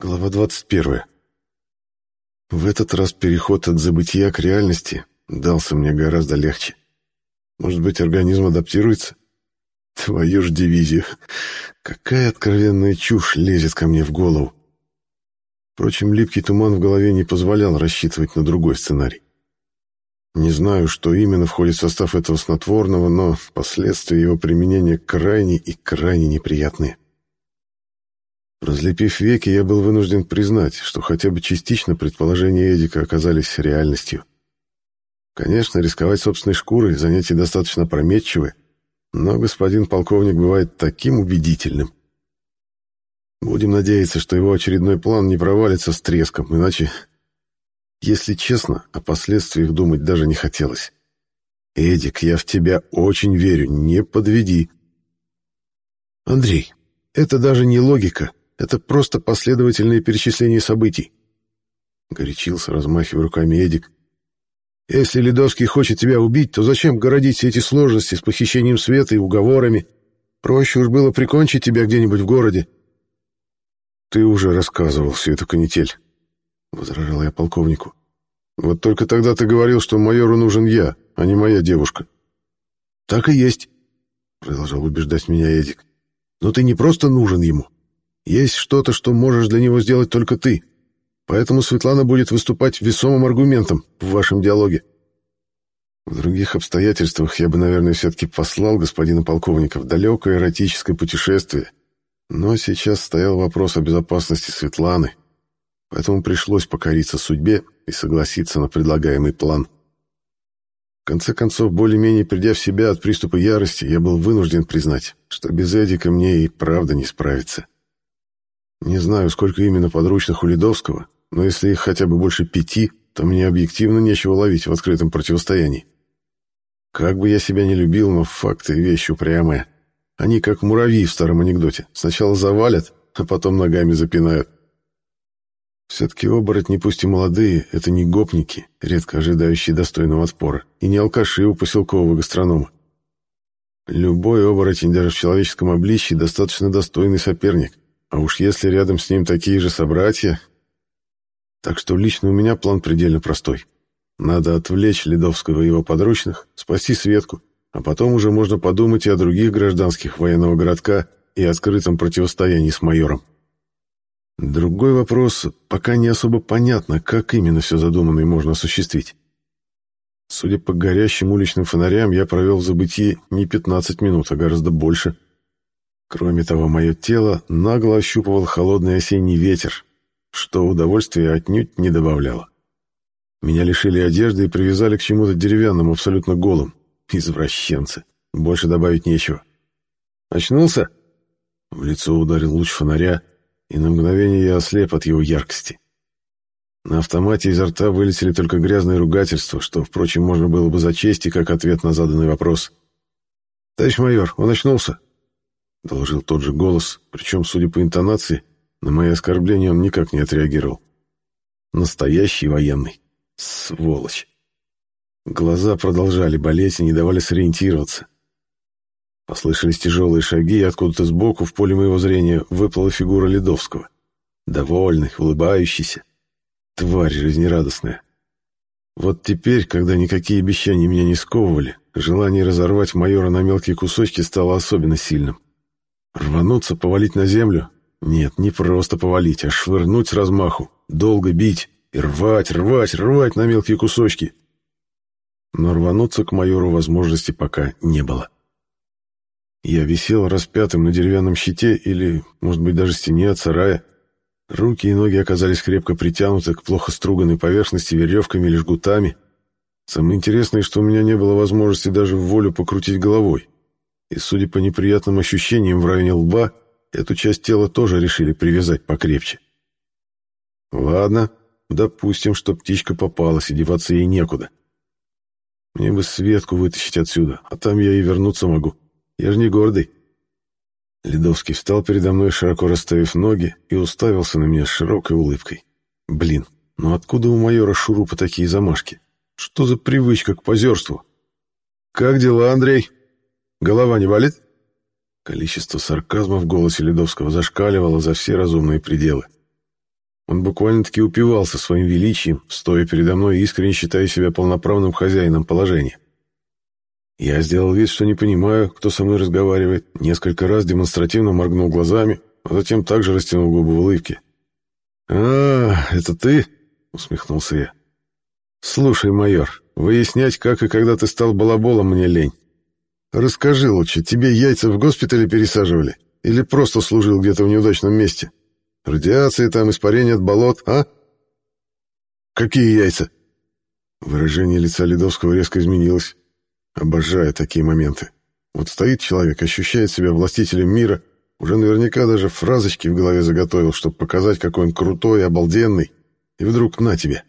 Глава 21. В этот раз переход от забытия к реальности дался мне гораздо легче. Может быть, организм адаптируется? Твою ж дивизию. Какая откровенная чушь лезет ко мне в голову. Впрочем, липкий туман в голове не позволял рассчитывать на другой сценарий. Не знаю, что именно входит в состав этого снотворного, но последствия его применения крайне и крайне неприятные. Разлепив веки, я был вынужден признать, что хотя бы частично предположения Эдика оказались реальностью. Конечно, рисковать собственной шкурой — занятие достаточно прометчивое, но господин полковник бывает таким убедительным. Будем надеяться, что его очередной план не провалится с треском, иначе, если честно, о последствиях думать даже не хотелось. «Эдик, я в тебя очень верю, не подведи». «Андрей, это даже не логика», это просто последовательное перечисление событий. Горячился, размахивая руками Эдик. Если Ледовский хочет тебя убить, то зачем городить все эти сложности с похищением света и уговорами? Проще уж было прикончить тебя где-нибудь в городе. Ты уже рассказывал всю эту канитель, — возражал я полковнику. Вот только тогда ты говорил, что майору нужен я, а не моя девушка. Так и есть, — продолжал убеждать меня Эдик. Но ты не просто нужен ему, есть что-то, что можешь для него сделать только ты. Поэтому Светлана будет выступать весомым аргументом в вашем диалоге. В других обстоятельствах я бы, наверное, все-таки послал господина полковника в далекое эротическое путешествие. Но сейчас стоял вопрос о безопасности Светланы, поэтому пришлось покориться судьбе и согласиться на предлагаемый план. В конце концов, более-менее придя в себя от приступа ярости, я был вынужден признать, что без Эдика мне и правда не справиться. Не знаю, сколько именно подручных у Ледовского, но если их хотя бы больше пяти, то мне объективно нечего ловить в открытом противостоянии. Как бы я себя не любил, но факты — вещь упрямая. Они как муравьи в старом анекдоте. Сначала завалят, а потом ногами запинают. Все-таки оборотни, пусть и молодые, это не гопники, редко ожидающие достойного отпора, и не алкаши у поселкового гастронома. Любой оборотень, даже в человеческом обличье, достаточно достойный соперник — а уж если рядом с ним такие же собратья... Так что лично у меня план предельно простой. Надо отвлечь Ледовского и его подручных, спасти Светку, а потом уже можно подумать и о других гражданских военного городка и открытом противостоянии с майором. Другой вопрос, пока не особо понятно, как именно все задуманное можно осуществить. Судя по горящим уличным фонарям, я провел в забытии не 15 минут, а гораздо больше — Кроме того, мое тело нагло ощупывал холодный осенний ветер, что удовольствия отнюдь не добавляло. Меня лишили одежды и привязали к чему-то деревянному, абсолютно голым. Извращенцы. Больше добавить нечего. «Очнулся?» В лицо ударил луч фонаря, и на мгновение я ослеп от его яркости. На автомате изо рта вылетели только грязные ругательства, что, впрочем, можно было бы зачесть и как ответ на заданный вопрос. «Товарищ майор, он очнулся?» — доложил тот же голос, причем, судя по интонации, на мои оскорбления он никак не отреагировал. Настоящий военный. Сволочь. Глаза продолжали болеть и не давали сориентироваться. Послышались тяжелые шаги, и откуда-то сбоку в поле моего зрения выплыла фигура Ледовского. Довольный, улыбающийся. Тварь жизнерадостная. Вот теперь, когда никакие обещания меня не сковывали, желание разорвать майора на мелкие кусочки стало особенно сильным. Рвануться, повалить на землю? Нет, не просто повалить, а швырнуть с размаху, долго бить и рвать, рвать, рвать на мелкие кусочки. Но рвануться к майору возможности пока не было. Я висел распятым на деревянном щите или, может быть, даже стене от сарая. Руки и ноги оказались крепко притянуты к плохо струганной поверхности веревками или жгутами. Самое интересное, что у меня не было возможности даже в волю покрутить головой и, судя по неприятным ощущениям в районе лба, эту часть тела тоже решили привязать покрепче. Ладно, допустим, что птичка попалась, и деваться ей некуда. Мне бы Светку вытащить отсюда, а там я и вернуться могу. Я же не гордый. Ледовский встал передо мной, широко расставив ноги, и уставился на меня с широкой улыбкой. Блин, ну откуда у майора Шурупа такие замашки? Что за привычка к позерству? «Как дела, Андрей?» Голова не болит?» Количество сарказма в голосе Ледовского зашкаливало за все разумные пределы. Он буквально-таки упивался своим величием, стоя передо мной и искренне считая себя полноправным хозяином положения. Я сделал вид, что не понимаю, кто со мной разговаривает, несколько раз демонстративно моргнул глазами, а затем также растянул губы в улыбке. «А, это ты?» — усмехнулся я. «Слушай, майор, выяснять, как и когда ты стал балаболом, мне лень. Расскажи лучше, тебе яйца в госпитале пересаживали или просто служил где-то в неудачном месте?» Радиация там, испарение от болот, а? Какие яйца? Выражение лица Ледовского резко изменилось. Обожаю такие моменты. Вот стоит человек, ощущает себя властителем мира, уже наверняка даже фразочки в голове заготовил, чтобы показать, какой он крутой, обалденный, и вдруг на тебе.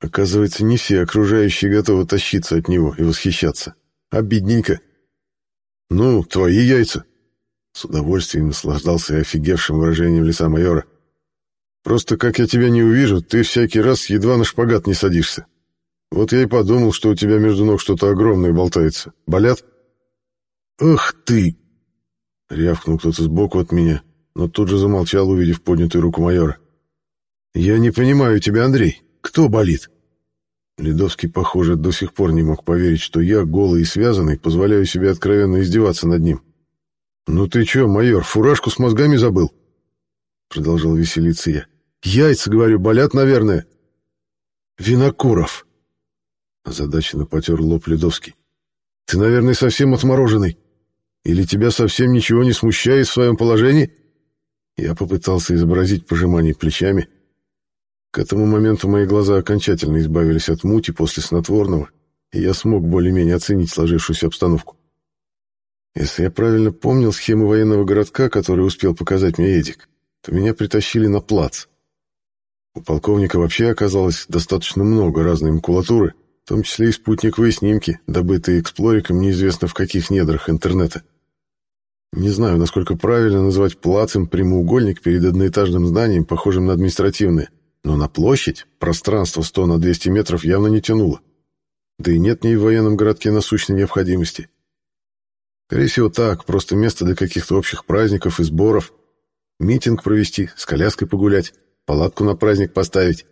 Оказывается, не все окружающие готовы тащиться от него и восхищаться. Обидненько. «Ну, твои яйца!» С удовольствием наслаждался офигевшим выражением лица майора. Просто как я тебя не увижу, ты всякий раз едва на шпагат не садишься. Вот я и подумал, что у тебя между ног что-то огромное болтается. Болят? Ах ты! Рявкнул кто-то сбоку от меня, но тут же замолчал, увидев поднятую руку майора. Я не понимаю тебя, Андрей. Кто болит? Ледовский, похоже, до сих пор не мог поверить, что я, голый и связанный, позволяю себе откровенно издеваться над ним. «Ну ты чё, майор, фуражку с мозгами забыл?» Продолжал веселиться я. Яйца, говорю, болят, наверное. Винокуров. Озадаченно потер лоб Ледовский. Ты, наверное, совсем отмороженный. Или тебя совсем ничего не смущает в своем положении? Я попытался изобразить пожимание плечами. К этому моменту мои глаза окончательно избавились от мути после снотворного, и я смог более-менее оценить сложившуюся обстановку. Если я правильно помнил схему военного городка, который успел показать мне Эдик, то меня притащили на плац. У полковника вообще оказалось достаточно много разной макулатуры, в том числе и спутниковые снимки, добытые эксплориком неизвестно в каких недрах интернета. Не знаю, насколько правильно назвать плацем прямоугольник перед одноэтажным зданием, похожим на административное, но на площадь пространство 100 на 200 метров явно не тянуло. Да и нет ни в военном городке насущной необходимости. Скорее всего так, просто место для каких-то общих праздников и сборов, митинг провести, с коляской погулять палатку на праздник поставить.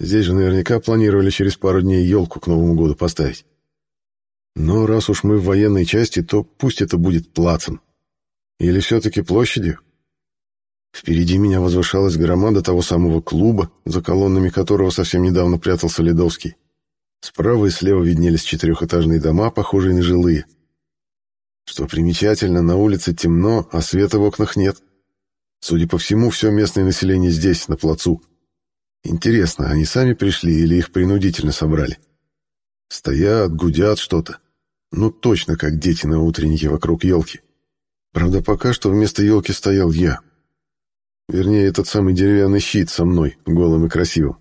Здесь же наверняка планировали через пару дней елку к Новому году поставить. Но раз уж мы в военной части, то пусть это будет плацем. Или все-таки площадью? Впереди меня возвышалась громада того самого клуба, за колоннами которого совсем недавно прятался Ледовский. Справа и слева виднелись четырехэтажные дома, похожие на жилые. Что примечательно, на улице темно, а света в окнах нет. — Судя по всему, все местное население здесь, на плацу. Интересно, они сами пришли или их принудительно собрали? Стоят, гудят что-то. Ну, точно как дети на утреннике вокруг елки. Правда, пока что вместо елки стоял я. Вернее, этот самый деревянный щит со мной, голым и красивым.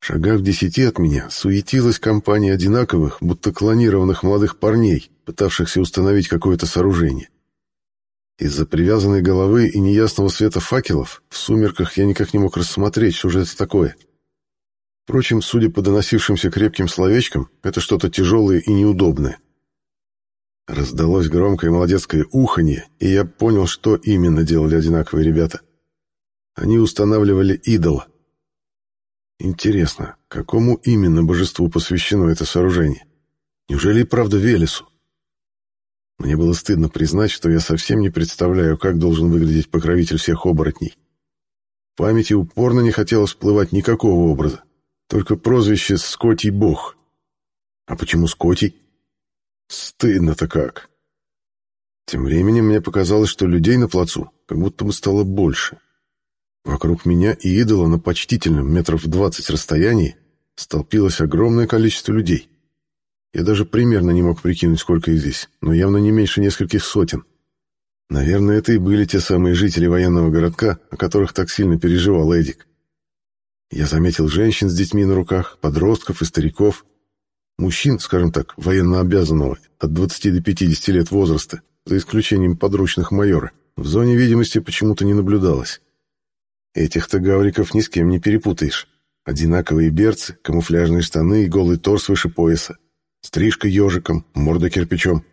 В шагах десяти от меня суетилась компания одинаковых, будто клонированных молодых парней, пытавшихся установить какое-то сооружение. Из-за привязанной головы и неясного света факелов в сумерках я никак не мог рассмотреть, что же это такое. Впрочем, судя по доносившимся крепким словечкам, это что-то тяжелое и неудобное. Раздалось громкое молодецкое уханье, и я понял, что именно делали одинаковые ребята. Они устанавливали идола. Интересно, какому именно божеству посвящено это сооружение? Неужели и правда Велесу? Мне было стыдно признать, что я совсем не представляю, как должен выглядеть покровитель всех оборотней. В памяти упорно не хотелось всплывать никакого образа, только прозвище «Скотий Бог». А почему Скотий? Стыдно-то как. Тем временем мне показалось, что людей на плацу как будто бы стало больше. Вокруг меня и идола на почтительном метров двадцать расстоянии столпилось огромное количество людей. Я даже примерно не мог прикинуть, сколько их здесь, но явно не меньше нескольких сотен. Наверное, это и были те самые жители военного городка, о которых так сильно переживал Эдик. Я заметил женщин с детьми на руках, подростков и стариков. Мужчин, скажем так, военно обязанного, от 20 до 50 лет возраста, за исключением подручных майора, в зоне видимости почему-то не наблюдалось. Этих-то гавриков ни с кем не перепутаешь. Одинаковые берцы, камуфляжные штаны и голый торс выше пояса. Стрижка ежиком, морда кирпичом.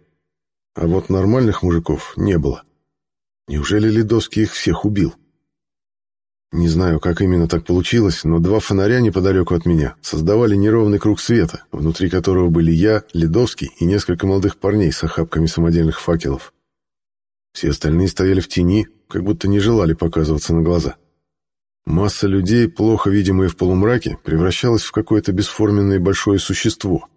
А вот нормальных мужиков не было. Неужели Ледовский их всех убил? Не знаю, как именно так получилось, но два фонаря неподалеку от меня создавали неровный круг света, внутри которого были я, Ледовский и несколько молодых парней с охапками самодельных факелов. Все остальные стояли в тени, как будто не желали показываться на глаза. Масса людей, плохо видимые в полумраке, превращалась в какое-то бесформенное большое существо.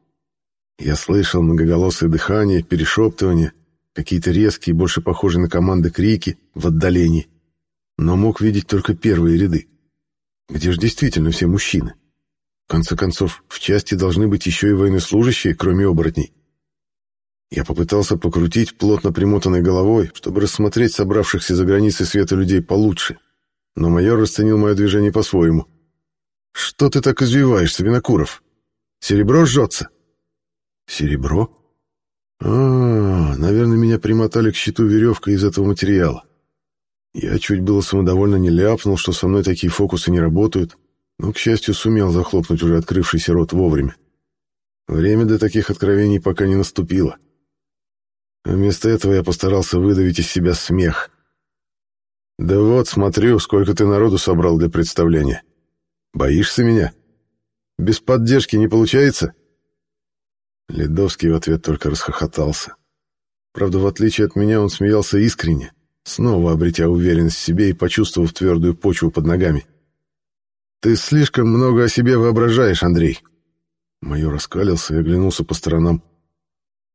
Я слышал многоголосое дыхание, перешептывание, какие-то резкие, больше похожие на команды крики в отдалении — но мог видеть только первые ряды. Где же действительно все мужчины? В конце концов, в части должны быть еще и военнослужащие, кроме оборотней. Я попытался покрутить плотно примотанной головой, чтобы рассмотреть собравшихся за границей света людей получше, но майор расценил мое движение по-своему. «Что ты так извиваешься, Винокуров? Серебро жжется?» «Серебро?» «А, наверное, меня примотали к щиту веревкой из этого материала. Я чуть было самодовольно не ляпнул, что со мной такие фокусы не работают, но, к счастью, сумел захлопнуть уже открывшийся рот вовремя. Время для таких откровений пока не наступило. вместо этого я постарался выдавить из себя смех. «Да вот, смотрю, сколько ты народу собрал для представления. Боишься меня? Без поддержки не получается?» Ледовский в ответ только расхохотался. Правда, в отличие от меня, он смеялся искренне, снова обретя уверенность в себе и почувствовав твердую почву под ногами. «Ты слишком много о себе воображаешь, Андрей!» Майор раскалился и оглянулся по сторонам.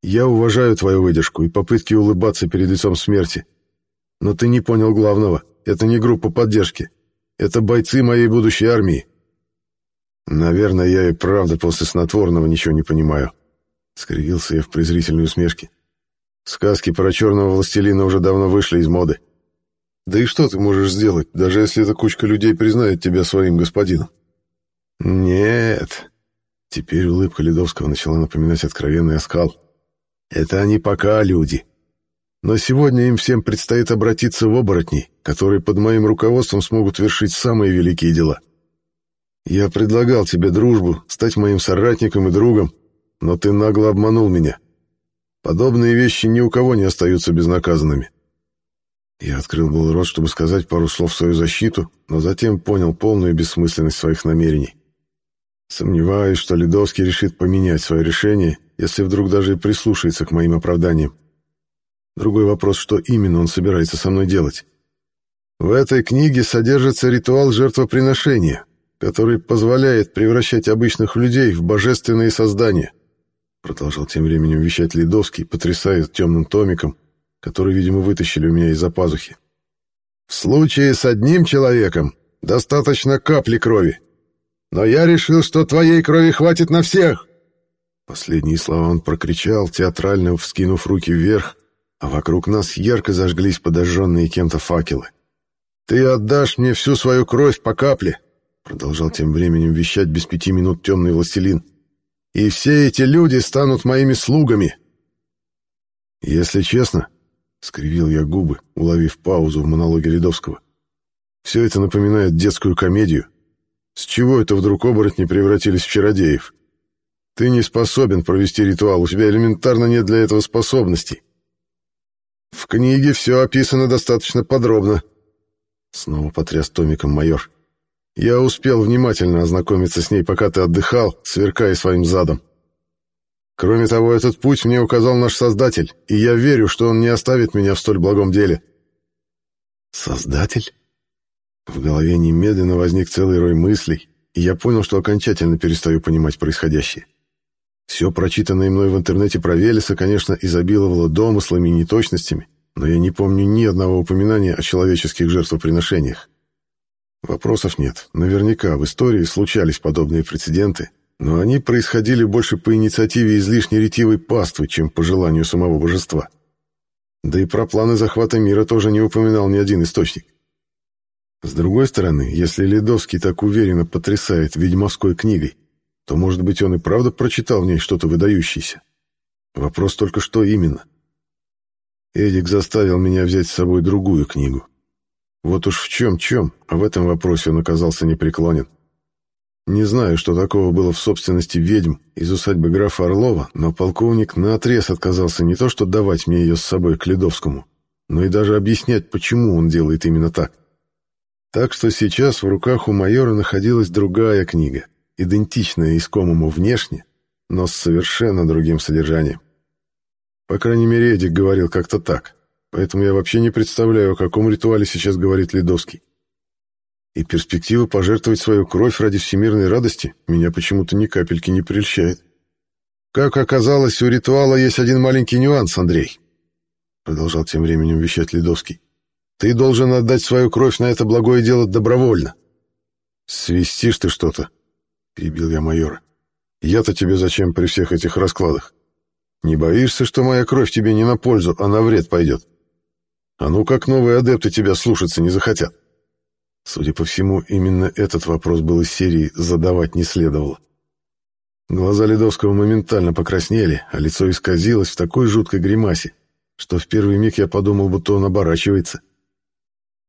«Я уважаю твою выдержку и попытки улыбаться перед лицом смерти. Но ты не понял главного. Это не группа поддержки. Это бойцы моей будущей армии». «Наверное, я и правда после снотворного ничего не понимаю», — скривился я в презрительной усмешке. Сказки про черного властелина уже давно вышли из моды. Да и что ты можешь сделать, даже если эта кучка людей признает тебя своим господином? Нет. Теперь улыбка Ледовского начала напоминать откровенный оскал. Это они пока люди. Но сегодня им всем предстоит обратиться в оборотней, которые под моим руководством смогут вершить самые великие дела. Я предлагал тебе дружбу, стать моим соратником и другом, но ты нагло обманул меня. Подобные вещи ни у кого не остаются безнаказанными. Я открыл был рот, чтобы сказать пару слов в свою защиту, но затем понял полную бессмысленность своих намерений. Сомневаюсь, что Ледовский решит поменять свое решение, если вдруг даже и прислушается к моим оправданиям. Другой вопрос, что именно он собирается со мной делать. В этой книге содержится ритуал жертвоприношения, который позволяет превращать обычных людей в божественные создания — Продолжал тем временем вещать Ледовский, потрясая темным томиком, который, видимо, вытащили у меня из-за пазухи. «В случае с одним человеком достаточно капли крови. Но я решил, что твоей крови хватит на всех!» Последние слова он прокричал, театрально вскинув руки вверх, а вокруг нас ярко зажглись подожженные кем-то факелы. «Ты отдашь мне всю свою кровь по капле!» Продолжал тем временем вещать без пяти минут темный властелин и все эти люди станут моими слугами. Если честно, — скривил я губы, уловив паузу в монологе Ледовского, — все это напоминает детскую комедию. С чего это вдруг оборотни превратились в чародеев? Ты не способен провести ритуал, у тебя элементарно нет для этого способностей. В книге все описано достаточно подробно. Снова потряс томиком майор. Я успел внимательно ознакомиться с ней, пока ты отдыхал, сверкая своим задом. Кроме того, этот путь мне указал наш Создатель, и я верю, что он не оставит меня в столь благом деле. Создатель? В голове немедленно возник целый рой мыслей, и я понял, что окончательно перестаю понимать происходящее. Все прочитанное мной в интернете про Велеса, конечно, изобиловало домыслами и неточностями, но я не помню ни одного упоминания о человеческих жертвоприношениях. Вопросов нет. Наверняка в истории случались подобные прецеденты, но они происходили больше по инициативе излишне ретивой паствы, чем по желанию самого божества. Да и про планы захвата мира тоже не упоминал ни один источник. С другой стороны, если Ледовский так уверенно потрясает ведьмовской книгой, то, может быть, он и правда прочитал в ней что-то выдающееся. Вопрос только, что именно. Эдик заставил меня взять с собой другую книгу. Вот уж в чем-чем, а в этом вопросе он оказался непреклонен. Не знаю, что такого было в собственности ведьм из усадьбы графа Орлова, но полковник наотрез отказался не то что давать мне ее с собой к Ледовскому, но и даже объяснять, почему он делает именно так. Так что сейчас в руках у майора находилась другая книга, идентичная искомому внешне, но с совершенно другим содержанием. По крайней мере, Эдик говорил как-то так, поэтому я вообще не представляю, о каком ритуале сейчас говорит Ледовский. И перспектива пожертвовать свою кровь ради всемирной радости меня почему-то ни капельки не прельщает. Как оказалось, у ритуала есть один маленький нюанс, Андрей. Продолжал тем временем вещать Ледовский. Ты должен отдать свою кровь на это благое дело добровольно. Свистишь ты что-то, перебил я майора. Я-то тебе зачем при всех этих раскладах? Не боишься, что моя кровь тебе не на пользу, а на вред пойдет? А ну как новые адепты тебя слушаться не захотят? Судя по всему, именно этот вопрос был из серии «задавать не следовало». Глаза Ледовского моментально покраснели, а лицо исказилось в такой жуткой гримасе, что в первый миг я подумал, будто он оборачивается.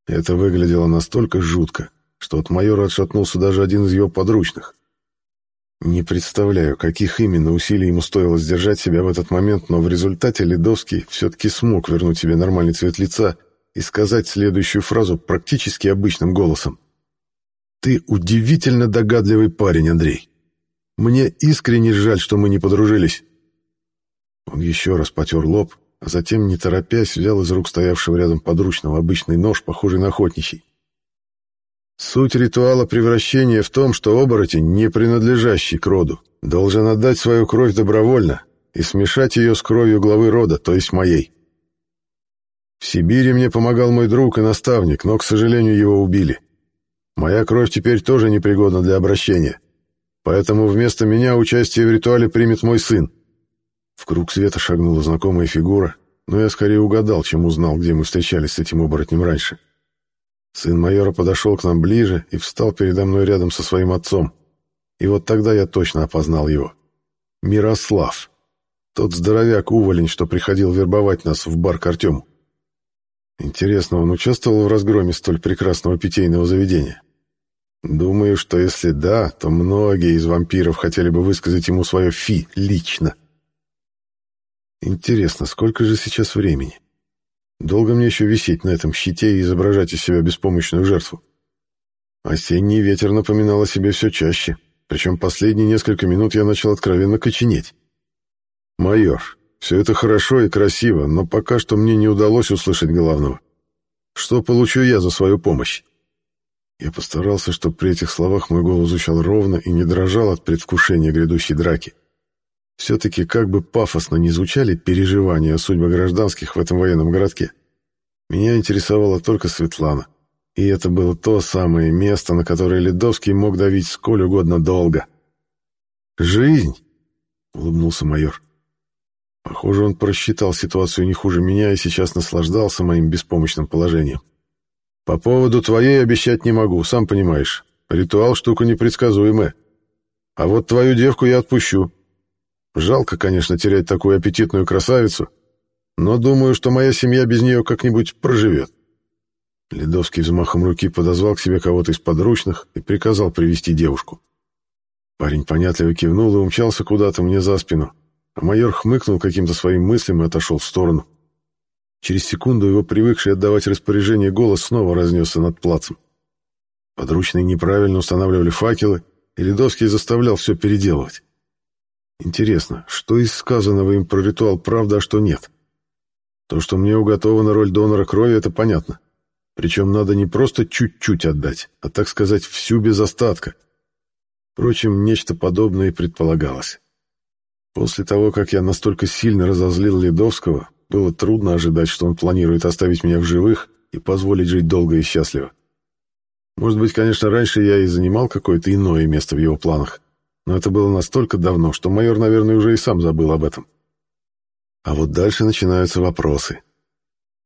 Это выглядело настолько жутко, что от майора отшатнулся даже один из его подручных. Не представляю, каких именно усилий ему стоило сдержать себя в этот момент, но в результате Ледовский все-таки смог вернуть себе нормальный цвет лица и сказать следующую фразу практически обычным голосом. «Ты удивительно догадливый парень, Андрей. Мне искренне жаль, что мы не подружились». Он еще раз потер лоб, а затем, не торопясь, взял из рук стоявшего рядом подручного обычный нож, похожий на охотничий. Суть ритуала превращения в том, что оборотень, не принадлежащий к роду, должен отдать свою кровь добровольно и смешать ее с кровью главы рода, то есть моей. В Сибири мне помогал мой друг и наставник, но, к сожалению, его убили. Моя кровь теперь тоже непригодна для обращения. Поэтому вместо меня участие в ритуале примет мой сын. В круг света шагнула знакомая фигура, но я скорее угадал, чем узнал, где мы встречались с этим оборотнем раньше. Сын майора подошел к нам ближе и встал передо мной рядом со своим отцом. И вот тогда я точно опознал его. Мирослав. Тот здоровяк-уволень, что приходил вербовать нас в бар к Артему. Интересно, он участвовал в разгроме столь прекрасного питейного заведения? Думаю, что если да, то многие из вампиров хотели бы высказать ему свое «фи» лично. Интересно, сколько же сейчас времени? Долго мне еще висеть на этом щите и изображать из себя беспомощную жертву? Осенний ветер напоминал о себе все чаще, причем последние несколько минут я начал откровенно коченеть. «Майор, все это хорошо и красиво, но пока что мне не удалось услышать главного. Что получу я за свою помощь?» Я постарался, чтобы при этих словах мой голос звучал ровно и не дрожал от предвкушения грядущей драки. Все-таки, как бы пафосно ни звучали переживания о судьбе гражданских в этом военном городке, меня интересовала только Светлана. И это было то самое место, на которое Ледовский мог давить сколь угодно долго. «Жизнь!» — улыбнулся майор. Похоже, он просчитал ситуацию не хуже меня и сейчас наслаждался моим беспомощным положением. По поводу твоей обещать не могу, сам понимаешь. Ритуал — штука непредсказуемая. А вот твою девку я отпущу. Жалко, конечно, терять такую аппетитную красавицу, но думаю, что моя семья без нее как-нибудь проживет. Ледовский взмахом руки подозвал к себе кого-то из подручных и приказал привести девушку. Парень понятливо кивнул и умчался куда-то мне за спину, а майор хмыкнул каким-то своим мыслям и отошел в сторону. Через секунду его привыкший отдавать распоряжение голос снова разнесся над плацем. Подручные неправильно устанавливали факелы, и Ледовский заставлял все переделывать. Интересно, что из сказанного им про ритуал правда, а что нет? То, что мне уготована роль донора крови, это понятно. Причем надо не просто чуть-чуть отдать, а, так сказать, всю без остатка. Впрочем, нечто подобное и предполагалось. После того, как я настолько сильно разозлил Ледовского, было трудно ожидать, что он планирует оставить меня в живых и позволить жить долго и счастливо. Может быть, конечно, раньше я и занимал какое-то иное место в его планах, но это было настолько давно, что майор, наверное, уже и сам забыл об этом. А вот дальше начинаются вопросы.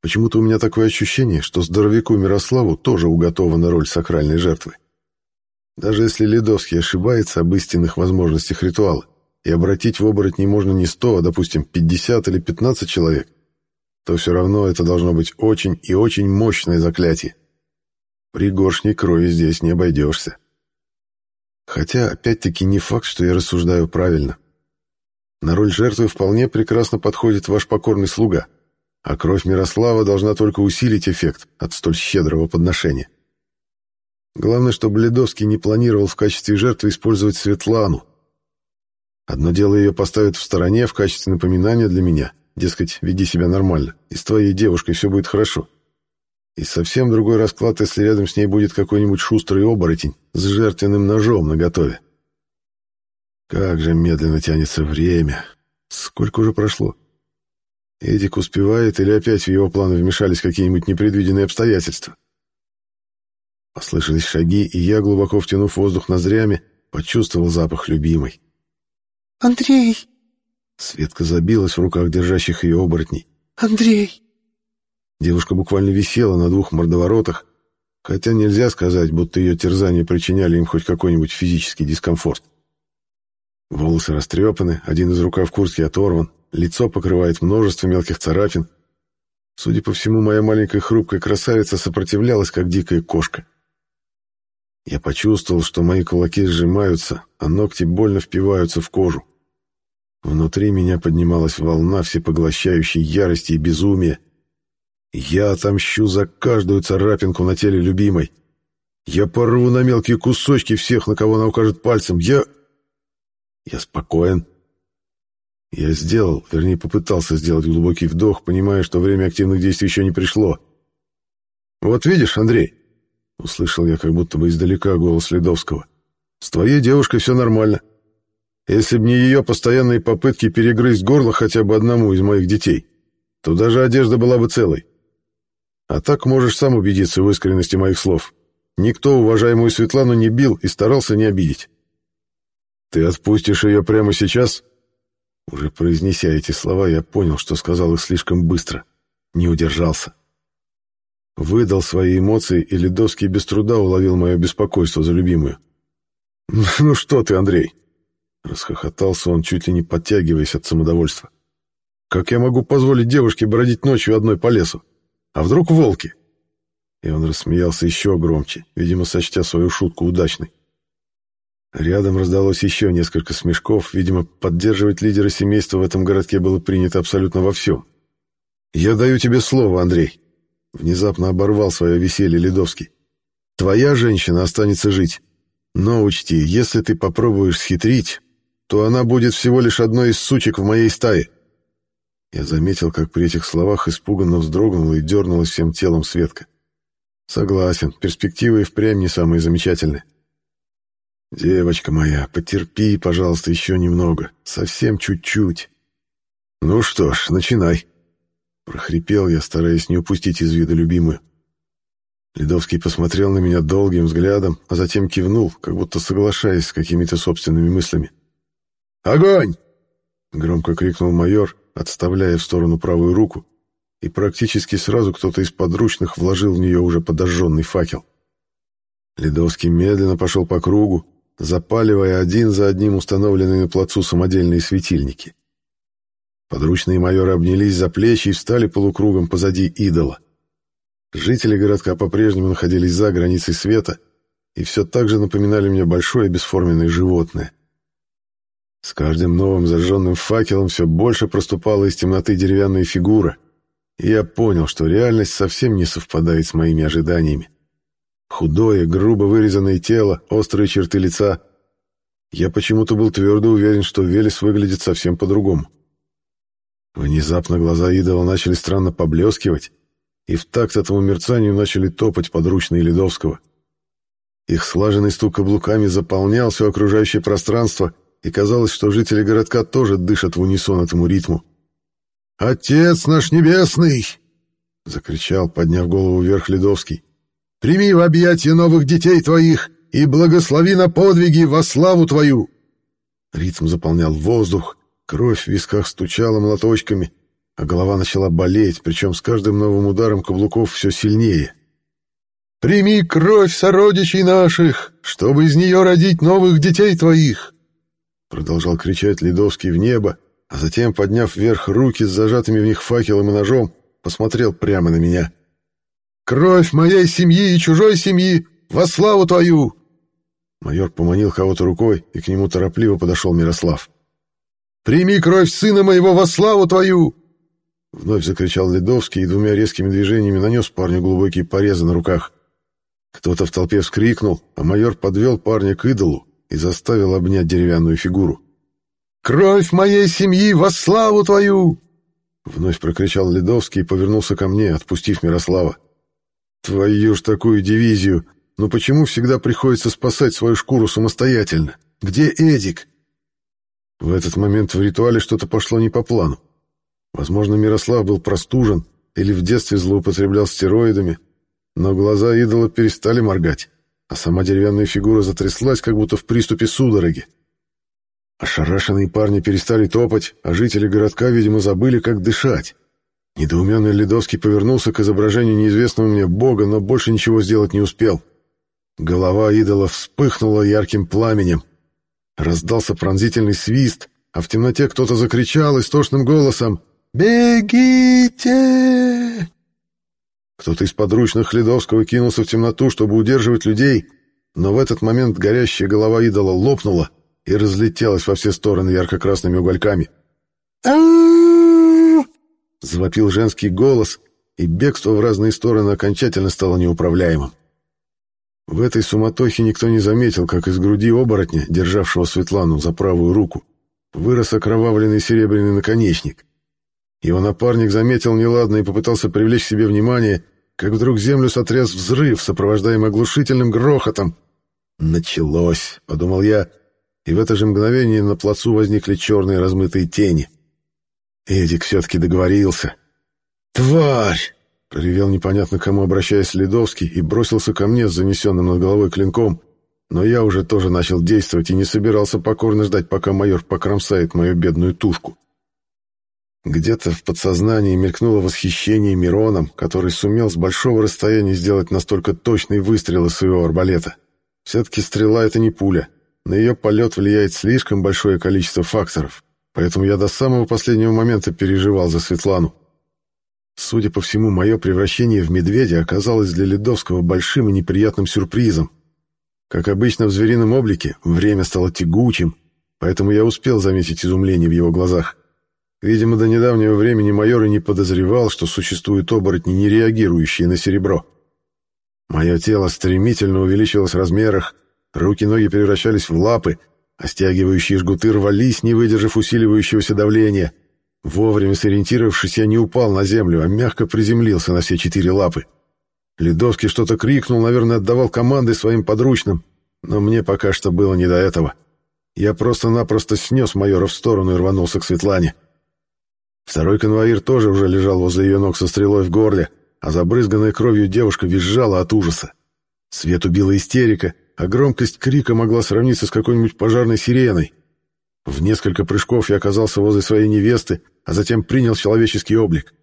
Почему-то у меня такое ощущение, что здоровяку Мирославу тоже уготована роль сакральной жертвы. Даже если Ледовский ошибается об истинных возможностях ритуала, и обратить в оборотней можно не сто, а, допустим, пятьдесят или пятнадцать человек, то все равно это должно быть очень и очень мощное заклятие. При горшней крови здесь не обойдешься. Хотя, опять-таки, не факт, что я рассуждаю правильно. На роль жертвы вполне прекрасно подходит ваш покорный слуга, а кровь Мирослава должна только усилить эффект от столь щедрого подношения. Главное, чтобы Ледовский не планировал в качестве жертвы использовать Светлану. Одно дело ее поставят в стороне в качестве напоминания для меня, дескать, веди себя нормально, и с твоей девушкой все будет хорошо. И совсем другой расклад, если рядом с ней будет какой-нибудь шустрый оборотень с жертвенным ножом наготове. Как же медленно тянется время. Сколько уже прошло? Эдик успевает или опять в его планы вмешались какие-нибудь непредвиденные обстоятельства? Послышались шаги, и я, глубоко втянув воздух ноздрями, почувствовал запах любимой. «Андрей!» Светка забилась в руках держащих ее оборотней. «Андрей!» Девушка буквально висела на двух мордоворотах, хотя нельзя сказать, будто ее терзания причиняли им хоть какой-нибудь физический дискомфорт. Волосы растрепаны, один из рукав куртки оторван, лицо покрывает множество мелких царапин. Судя по всему, моя маленькая хрупкая красавица сопротивлялась, как дикая кошка. Я почувствовал, что мои кулаки сжимаются, а ногти больно впиваются в кожу. Внутри меня поднималась волна всепоглощающей ярости и безумия, я отомщу за каждую царапинку на теле любимой. Я порву на мелкие кусочки всех, на кого она укажет пальцем. Я... Я спокоен. Я сделал, вернее, попытался сделать глубокий вдох, понимая, что время активных действий еще не пришло. «Вот видишь, Андрей», — услышал я как будто бы издалека голос Ледовского, — «с твоей девушкой все нормально. Если б не ее постоянные попытки перегрызть горло хотя бы одному из моих детей, то даже одежда была бы целой. А так можешь сам убедиться в искренности моих слов. Никто уважаемую Светлану не бил и старался не обидеть. Ты отпустишь ее прямо сейчас? Уже произнеся эти слова, я понял, что сказал их слишком быстро. Не удержался. Выдал свои эмоции, и Ледовский без труда уловил мое беспокойство за любимую. «Ну что ты, Андрей?» Расхохотался он, чуть ли не подтягиваясь от самодовольства. «Как я могу позволить девушке бродить ночью одной по лесу? А вдруг волки? И он рассмеялся еще громче, видимо, сочтя свою шутку удачной. Рядом раздалось еще несколько смешков, видимо, поддерживать лидера семейства в этом городке было принято абсолютно во всем. «Я даю тебе слово, Андрей», — внезапно оборвал свое веселье Ледовский. «Твоя женщина останется жить. Но учти, если ты попробуешь схитрить, то она будет всего лишь одной из сучек в моей стае. Я заметил, как при этих словах испуганно вздрогнула и дернулась всем телом Светка. Согласен, перспективы и впрямь не самые замечательные. Девочка моя, потерпи, пожалуйста, еще немного. Совсем чуть-чуть. Ну что ж, начинай. Прохрипел я, стараясь не упустить из вида любимую. Ледовский посмотрел на меня долгим взглядом, а затем кивнул, как будто соглашаясь с какими-то собственными мыслями. «Огонь!» — громко крикнул майор, отставляя в сторону правую руку, и практически сразу кто-то из подручных вложил в нее уже подожженный факел. Ледовский медленно пошел по кругу, запаливая один за одним установленные на плацу самодельные светильники. Подручные майоры обнялись за плечи и встали полукругом позади идола. Жители городка по-прежнему находились за границей света и все так же напоминали мне большое бесформенное животное. С каждым новым зажженным факелом все больше проступала из темноты деревянная фигура, и я понял, что реальность совсем не совпадает с моими ожиданиями. Худое, грубо вырезанное тело, острые черты лица. Я почему-то был твердо уверен, что Велес выглядит совсем по-другому. Внезапно глаза идола начали странно поблескивать, и в такт этому мерцанию начали топать подручные Ледовского. Их слаженный стук каблуками заполнял все окружающее пространство, и казалось, что жители городка тоже дышат в унисон этому ритму. «Отец наш небесный!» — закричал, подняв голову вверх Ледовский. «Прими в объятия новых детей твоих и благослови на подвиги во славу твою!» Ритм заполнял воздух, кровь в висках стучала молоточками, а голова начала болеть, причем с каждым новым ударом каблуков все сильнее. «Прими кровь сородичей наших, чтобы из нее родить новых детей твоих!» Продолжал кричать Ледовский в небо, а затем, подняв вверх руки с зажатыми в них факелом и ножом, посмотрел прямо на меня. «Кровь моей семьи и чужой семьи! Во славу твою!» Майор поманил кого-то рукой, и к нему торопливо подошел Мирослав. «Прими кровь сына моего во славу твою!» Вновь закричал Ледовский и двумя резкими движениями нанес парню глубокие порезы на руках. Кто-то в толпе вскрикнул, а майор подвел парня к идолу и заставил обнять деревянную фигуру. «Кровь моей семьи во славу твою!» Вновь прокричал Ледовский и повернулся ко мне, отпустив Мирослава. «Твою ж такую дивизию! Но почему всегда приходится спасать свою шкуру самостоятельно? Где Эдик?» В этот момент в ритуале что-то пошло не по плану. Возможно, Мирослав был простужен или в детстве злоупотреблял стероидами, но глаза идола перестали моргать, а сама деревянная фигура затряслась, как будто в приступе судороги. Ошарашенные парни перестали топать, а жители городка, видимо, забыли, как дышать. Недоуменный Ледовский повернулся к изображению неизвестного мне бога, но больше ничего сделать не успел. Голова идола вспыхнула ярким пламенем. Раздался пронзительный свист, а в темноте кто-то закричал истошным голосом «Бегите!». Кто-то из подручных Ледовского кинулся в темноту, чтобы удерживать людей, но в этот момент горящая голова идола лопнула — и разлетелась во все стороны ярко-красными угольками. Завопил женский голос, и бегство в разные стороны окончательно стало неуправляемым. В этой суматохе никто не заметил, как из груди оборотня, державшего Светлану за правую руку, вырос окровавленный серебряный наконечник. Его напарник заметил неладное и попытался привлечь к себе внимание, как вдруг землю сотряс взрыв, сопровождаемый оглушительным грохотом. «Началось», — подумал я, и в это же мгновение на плацу возникли черные размытые тени. Эдик все-таки договорился. «Тварь!» — проревел непонятно кому, обращаясь Ледовский, и бросился ко мне с занесенным над головой клинком, но я уже тоже начал действовать и не собирался покорно ждать, пока майор покромсает мою бедную тушку. Где-то в подсознании мелькнуло восхищение Мироном, который сумел с большого расстояния сделать настолько точный выстрел из своего арбалета. Все-таки стрела — это не пуля — на ее полет влияет слишком большое количество факторов, поэтому я до самого последнего момента переживал за Светлану. Судя по всему, мое превращение в медведя оказалось для Ледовского большим и неприятным сюрпризом. Как обычно в зверином облике, время стало тягучим, поэтому я успел заметить изумление в его глазах. Видимо, до недавнего времени майор и не подозревал, что существуют оборотни, не реагирующие на серебро. Мое тело стремительно увеличилось в размерах, Руки-ноги превращались в лапы, а стягивающие жгуты рвались, не выдержав усиливающегося давления. Вовремя сориентировавшись, я не упал на землю, а мягко приземлился на все четыре лапы. Ледовский что-то крикнул, наверное, отдавал команды своим подручным, но мне пока что было не до этого. Я просто-напросто снес майора в сторону и рванулся к Светлане. Второй конвоир тоже уже лежал возле ее ног со стрелой в горле, а забрызганная кровью девушка визжала от ужаса. Свет убила истерика, а громкость крика могла сравниться с какой-нибудь пожарной сиреной. В несколько прыжков я оказался возле своей невесты, а затем принял человеческий облик.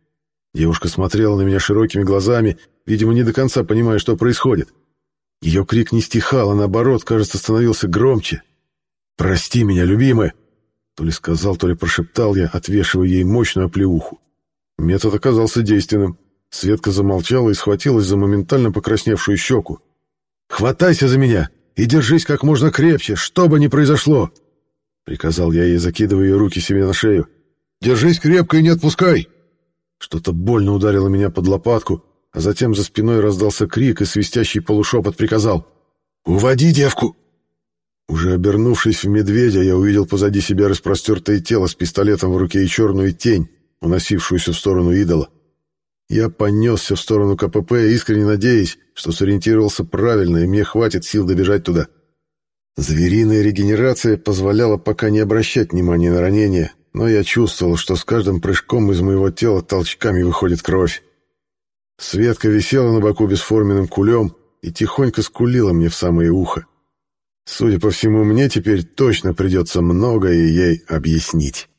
Девушка смотрела на меня широкими глазами, видимо, не до конца понимая, что происходит. Ее крик не стихал, а наоборот, кажется, становился громче. «Прости меня, любимая!» То ли сказал, то ли прошептал я, отвешивая ей мощную оплеуху. Метод оказался действенным. Светка замолчала и схватилась за моментально покрасневшую щеку. Хватайся за меня и держись как можно крепче, что бы ни произошло!» Приказал я ей, закидывая ее руки себе на шею. «Держись крепко и не отпускай!» Что-то больно ударило меня под лопатку, а затем за спиной раздался крик, и свистящий полушепот приказал. «Уводи девку!» Уже обернувшись в медведя, я увидел позади себя распростертое тело с пистолетом в руке и черную тень, уносившуюся в сторону идола. Я понесся в сторону КПП, искренне надеясь, что сориентировался правильно, и мне хватит сил добежать туда. Звериная регенерация позволяла пока не обращать внимания на ранения, но я чувствовал, что с каждым прыжком из моего тела толчками выходит кровь. Светка висела на боку бесформенным кулем и тихонько скулила мне в самое ухо. Судя по всему, мне теперь точно придется многое ей объяснить.